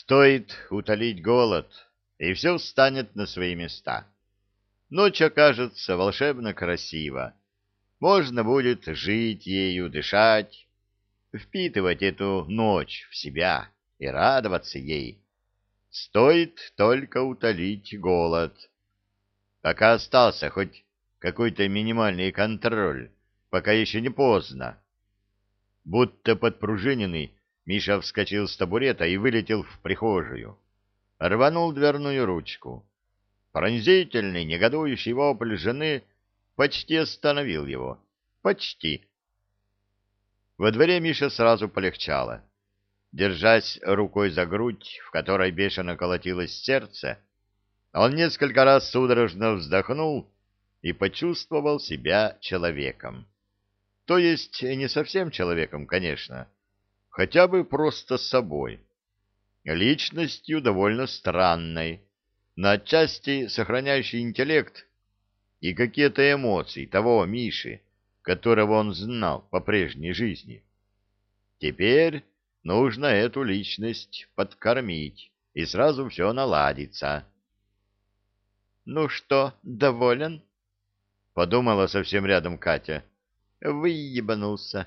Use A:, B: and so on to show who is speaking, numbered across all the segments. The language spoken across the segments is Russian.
A: Стоит утолить голод, и все встанет на свои места. Ночь окажется волшебно красиво. Можно будет жить ею, дышать, впитывать эту ночь в себя и радоваться ей. Стоит только утолить голод. Пока остался хоть какой-то минимальный контроль, пока еще не поздно. Будто подпружиненный, Миша вскочил с табурета и вылетел в прихожую. Рванул дверную ручку. Пронзительный, негодующий вопль жены почти остановил его. Почти. Во дворе Миша сразу полегчало. Держась рукой за грудь, в которой бешено колотилось сердце, он несколько раз судорожно вздохнул и почувствовал себя человеком. То есть не совсем человеком, конечно, хотя бы просто собой. Личностью довольно странной, но отчасти сохраняющей интеллект и какие-то эмоции того Миши, которого он знал по прежней жизни. Теперь нужно эту личность подкормить, и сразу все наладится. — Ну что, доволен? — подумала совсем рядом Катя. — Выебанулся.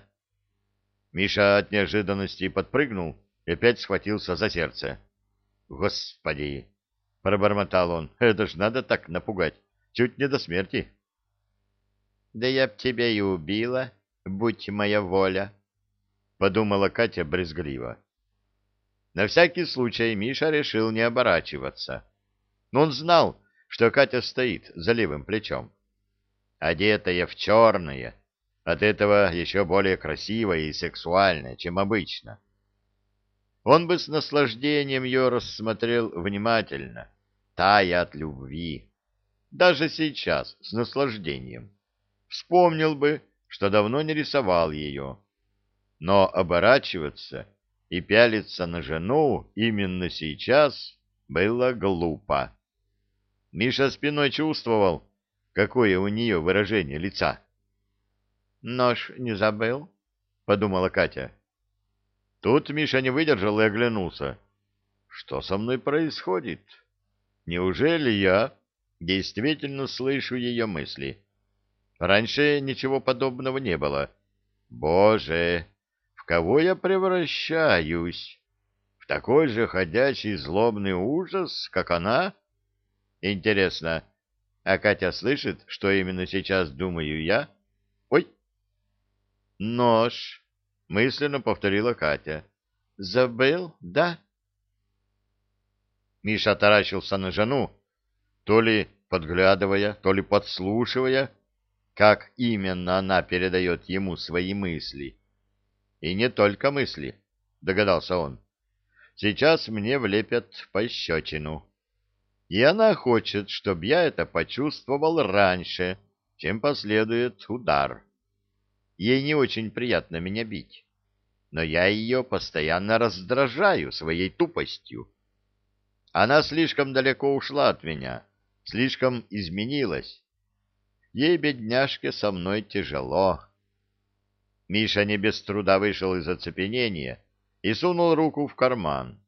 A: Миша от неожиданности подпрыгнул и опять схватился за сердце. — Господи! — пробормотал он. — Это ж надо так напугать. Чуть не до смерти. — Да я б тебя и убила, будь моя воля, — подумала Катя брезгливо. На всякий случай Миша решил не оборачиваться. Но он знал, что Катя стоит за левым плечом. Одетая в черное, от этого еще более красивая и сексуальная, чем обычно. Он бы с наслаждением ее рассмотрел внимательно, тая от любви. Даже сейчас, с наслаждением. Вспомнил бы, что давно не рисовал ее. Но оборачиваться и пялиться на жену именно сейчас было глупо. Миша спиной чувствовал, какое у нее выражение лица. «Нож не забыл?» — подумала Катя. Тут Миша не выдержал и оглянулся. Что со мной происходит? Неужели я действительно слышу ее мысли? Раньше ничего подобного не было. Боже, в кого я превращаюсь? В такой же ходячий злобный ужас, как она? Интересно, а Катя слышит, что именно сейчас думаю я? Нож! мысленно повторила Катя. Забыл, да? Миша таращился на жену, то ли подглядывая, то ли подслушивая, как именно она передает ему свои мысли. И не только мысли, догадался он. Сейчас мне влепят пощечину. И она хочет, чтобы я это почувствовал раньше, чем последует удар. Ей не очень приятно меня бить, но я ее постоянно раздражаю своей тупостью. Она слишком далеко ушла от меня, слишком изменилась. Ей, бедняжке, со мной тяжело. Миша не без труда вышел из оцепенения и сунул руку в карман.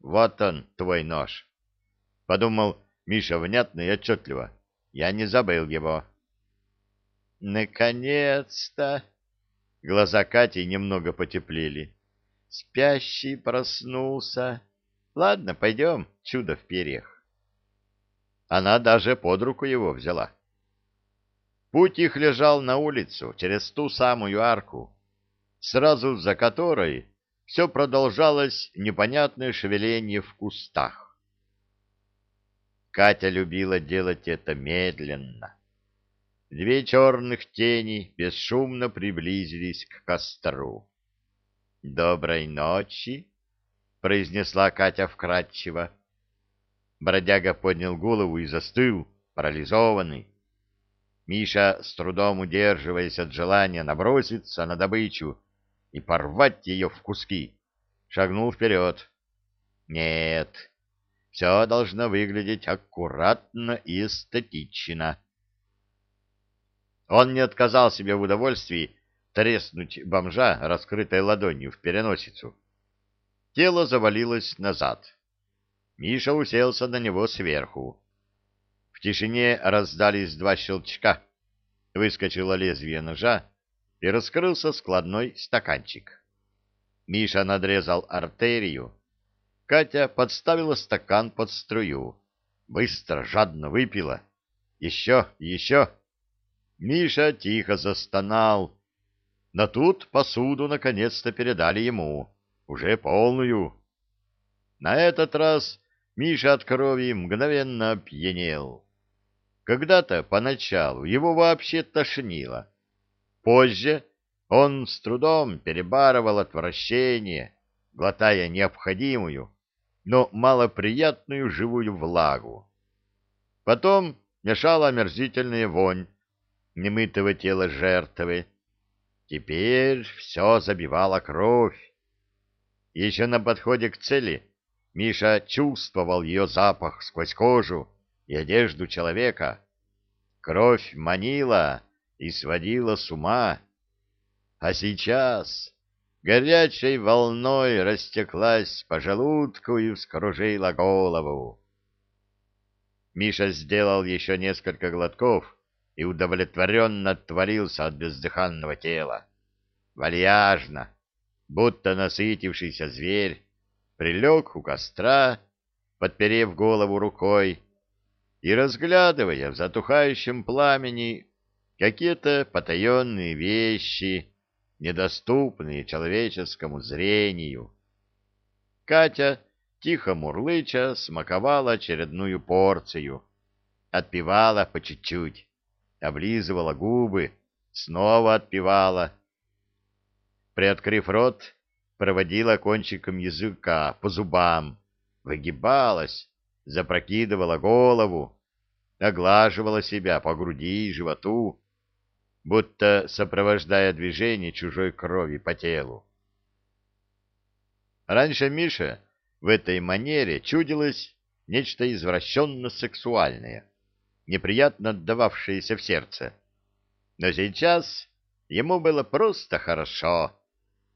A: «Вот он, твой нож!» — подумал Миша внятно и отчетливо. «Я не забыл его». Наконец-то! Глаза Кати немного потеплели. Спящий проснулся. Ладно, пойдем, чудо в перьях. Она даже под руку его взяла. Путь их лежал на улицу, через ту самую арку, сразу за которой все продолжалось непонятное шевеление в кустах. Катя любила делать это медленно, Две черных тени бесшумно приблизились к костру. «Доброй ночи!» — произнесла Катя вкратчиво. Бродяга поднял голову и застыл, парализованный. Миша, с трудом удерживаясь от желания наброситься на добычу и порвать ее в куски, шагнул вперед. «Нет, все должно выглядеть аккуратно и эстетично». Он не отказал себе в удовольствии треснуть бомжа раскрытой ладонью в переносицу. тело завалилось назад. Миша уселся на него сверху. В тишине раздались два щелчка. Выскочило лезвие ножа, и раскрылся складной стаканчик. Миша надрезал артерию. Катя подставила стакан под струю. Быстро, жадно выпила. Еще, еще. Миша тихо застонал. Но тут посуду наконец-то передали ему, уже полную. На этот раз Миша от крови мгновенно опьянел. Когда-то поначалу его вообще тошнило. Позже он с трудом перебарывал отвращение, глотая необходимую, но малоприятную живую влагу. Потом мешала омерзительная вонь немытого тела жертвы. Теперь все забивала кровь. Еще на подходе к цели Миша чувствовал ее запах сквозь кожу и одежду человека. Кровь манила и сводила с ума. А сейчас горячей волной растеклась по желудку и вскружила голову. Миша сделал еще несколько глотков и удовлетворенно отвалился от бездыханного тела. Вальяжно, будто насытившийся зверь, прилег у костра, подперев голову рукой и разглядывая в затухающем пламени какие-то потаенные вещи, недоступные человеческому зрению. Катя, тихо мурлыча, смаковала очередную порцию, отпивала по чуть-чуть, облизывала губы, снова отпивала. Приоткрыв рот, проводила кончиком языка по зубам, выгибалась, запрокидывала голову, оглаживала себя по груди и животу, будто сопровождая движение чужой крови по телу. Раньше Миша в этой манере чудилось нечто извращенно-сексуальное, неприятно отдававшееся в сердце. Но сейчас ему было просто хорошо,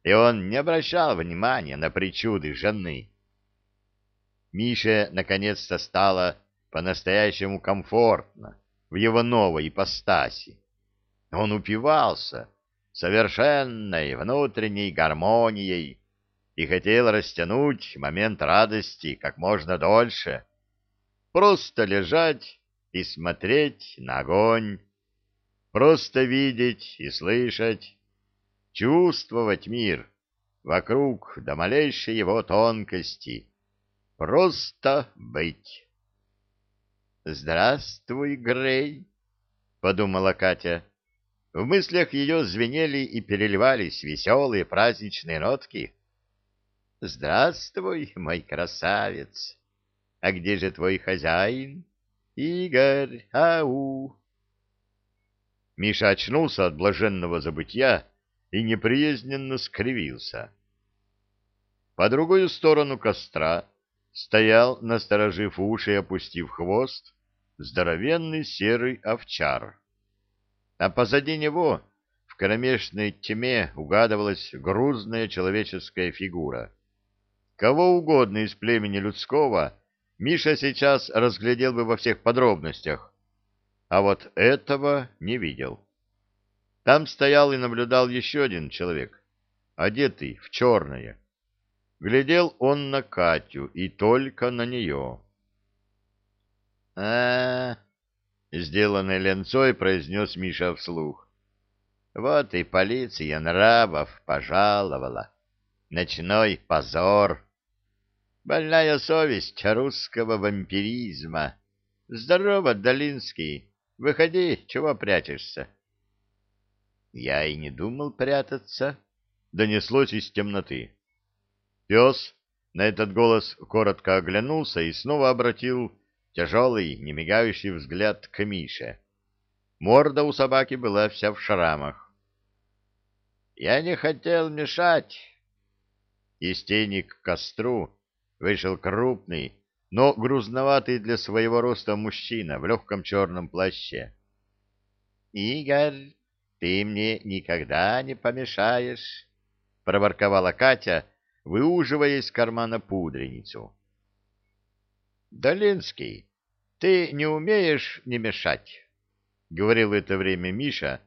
A: и он не обращал внимания на причуды жены. Мише наконец-то стало по-настоящему комфортно в его новой ипостаси. Он упивался совершенной внутренней гармонией и хотел растянуть момент радости как можно дольше, просто лежать и смотреть на огонь, просто видеть и слышать, чувствовать мир вокруг до малейшей его тонкости, просто быть. «Здравствуй, Грей!» — подумала Катя. В мыслях ее звенели и переливались веселые праздничные нотки. «Здравствуй, мой красавец! А где же твой хозяин? Игорь, ау!» Миша очнулся от блаженного забытья и неприязненно скривился. По другую сторону костра стоял, насторожив уши и опустив хвост, здоровенный серый овчар. А позади него в кромешной тьме угадывалась грузная человеческая фигура. Кого угодно из племени людского Миша сейчас разглядел бы во всех подробностях, а вот этого не видел. Там стоял и наблюдал еще один человек, одетый в черное. Глядел он на Катю и только на нее. а, сделанной ленцой произнес Миша вслух. Вот и полиция нравов пожаловала. Ночной позор. Больная совесть русского вампиризма. Здорово, Долинский. Выходи, чего прячешься? Я и не думал прятаться. Донеслось из темноты. Пес на этот голос коротко оглянулся и снова обратил тяжелый, немигающий взгляд к Мише. Морда у собаки была вся в шрамах. «Я не хотел мешать!» Из тени к костру вышел крупный, но грузноватый для своего роста мужчина в легком черном плаще. «Игорь, ты мне никогда не помешаешь!» — проворковала Катя, выуживая из кармана пудреницу. «Долинский, ты не умеешь не мешать», — говорил это время Миша,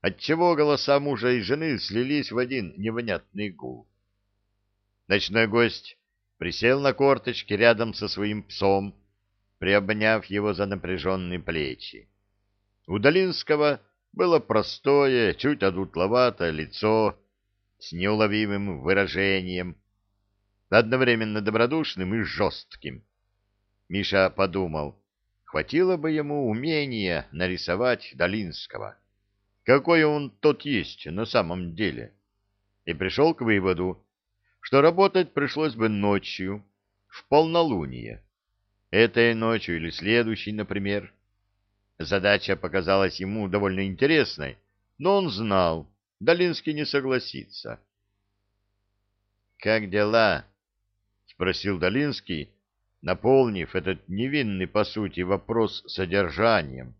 A: отчего голоса мужа и жены слились в один невнятный гул. Ночной гость присел на корточки рядом со своим псом, приобняв его за напряженные плечи. У Долинского было простое, чуть одутловатое лицо с неуловимым выражением, одновременно добродушным и жестким. Миша подумал, хватило бы ему умения нарисовать Долинского. Какой он тот есть на самом деле? И пришел к выводу, что работать пришлось бы ночью, в полнолуние. Этой ночью или следующей, например. Задача показалась ему довольно интересной, но он знал, Долинский не согласится. «Как дела?» — спросил Долинский, наполнив этот невинный, по сути, вопрос содержанием,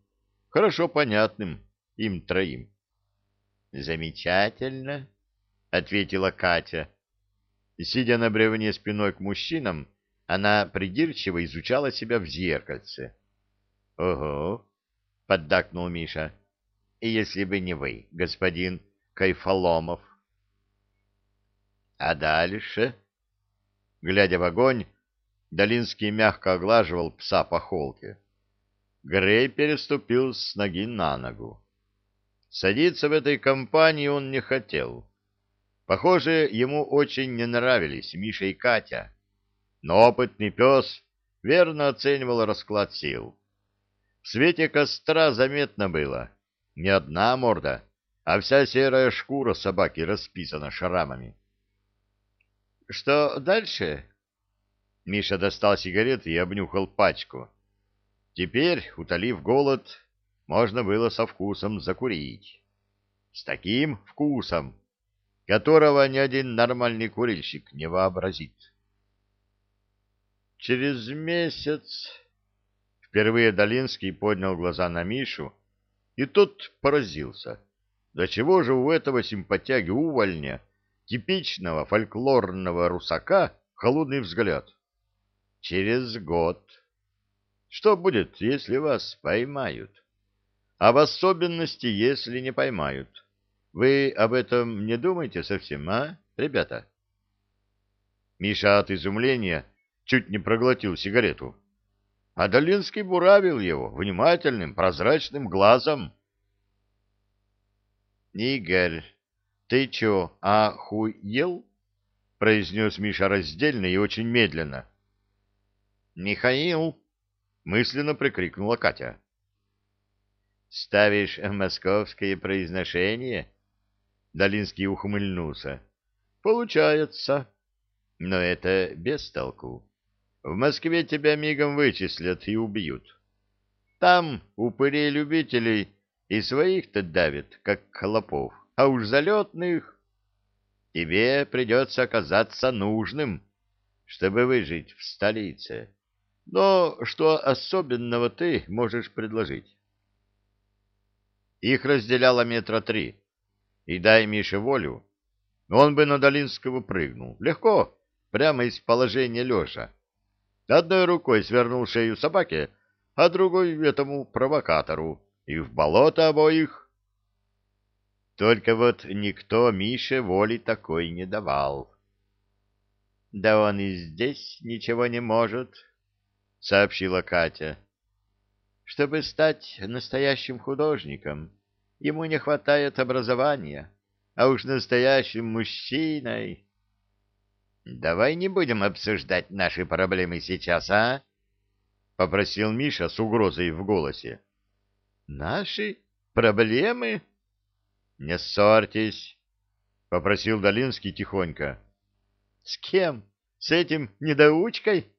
A: хорошо понятным им троим. «Замечательно», — ответила Катя. Сидя на бревне спиной к мужчинам, она придирчиво изучала себя в зеркальце. — Ого! — поддакнул Миша. — И если бы не вы, господин Кайфоломов. — А дальше? Глядя в огонь, Долинский мягко оглаживал пса по холке. Грей переступил с ноги на ногу. Садиться в этой компании он не хотел. Похоже, ему очень не нравились Миша и Катя но опытный пес верно оценивал расклад сил. В свете костра заметно было не одна морда, а вся серая шкура собаки расписана шрамами. — Что дальше? Миша достал сигареты и обнюхал пачку. Теперь, утолив голод, можно было со вкусом закурить. С таким вкусом, которого ни один нормальный курильщик не вообразит. Через месяц впервые Долинский поднял глаза на Мишу, и тот поразился. Да чего же у этого симпатяги увольня, типичного фольклорного русака, холодный взгляд? Через год. Что будет, если вас поймают? А в особенности, если не поймают. Вы об этом не думаете совсем, а, ребята? Миша от изумления чуть не проглотил сигарету. А Долинский буравил его внимательным, прозрачным глазом. — Игорь, ты чё, охуел? — произнес Миша раздельно и очень медленно. — Михаил! — мысленно прикрикнула Катя. — Ставишь московское произношение? Долинский ухмыльнулся. — Получается. Но это без толку. В Москве тебя мигом вычислят и убьют. Там упырей-любителей и своих-то давят, как хлопов, а уж залетных. Тебе придется оказаться нужным, чтобы выжить в столице. Но что особенного ты можешь предложить? Их разделяло метра три. И дай Мише волю, он бы на Долинского прыгнул. Легко, прямо из положения лежа. Одной рукой свернул шею собаке, а другой этому провокатору, и в болото обоих. Только вот никто Мише воли такой не давал. — Да он и здесь ничего не может, — сообщила Катя. — Чтобы стать настоящим художником, ему не хватает образования, а уж настоящим мужчиной... Давай не будем обсуждать наши проблемы сейчас, а? попросил Миша с угрозой в голосе. Наши проблемы? Не ссорьтесь, попросил Долинский тихонько. С кем? С этим недоучкой?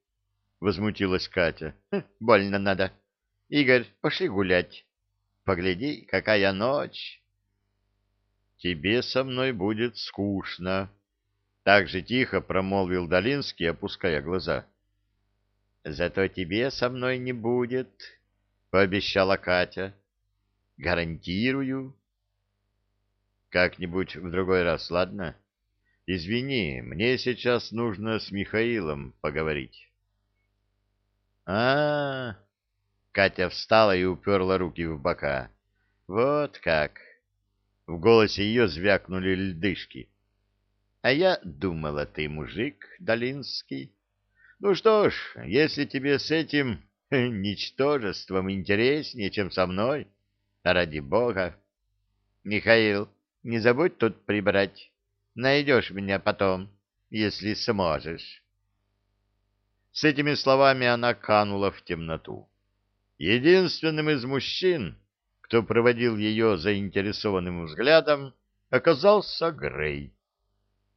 A: возмутилась Катя. «Хм, больно надо. Игорь, пошли гулять. Погляди, какая ночь. Тебе со мной будет скучно, так же тихо промолвил Долинский, опуская глаза. «Зато тебе со мной не будет», — пообещала Катя. «Гарантирую». «Как-нибудь в другой раз, ладно? извини, мне сейчас нужно с Михаилом поговорить. А, -а, -а Катя встала и уперла руки в бока. Вот как. В голосе ее звякнули льдышки. А я думала, ты мужик, Долинский. Ну что ж, если тебе с этим ничтожеством интереснее, чем со мной, ради бога. Михаил, не забудь тут прибрать. Найдешь меня потом, если сможешь. С этими словами она канула в темноту. Единственным из мужчин, кто проводил ее заинтересованным взглядом, оказался Грей.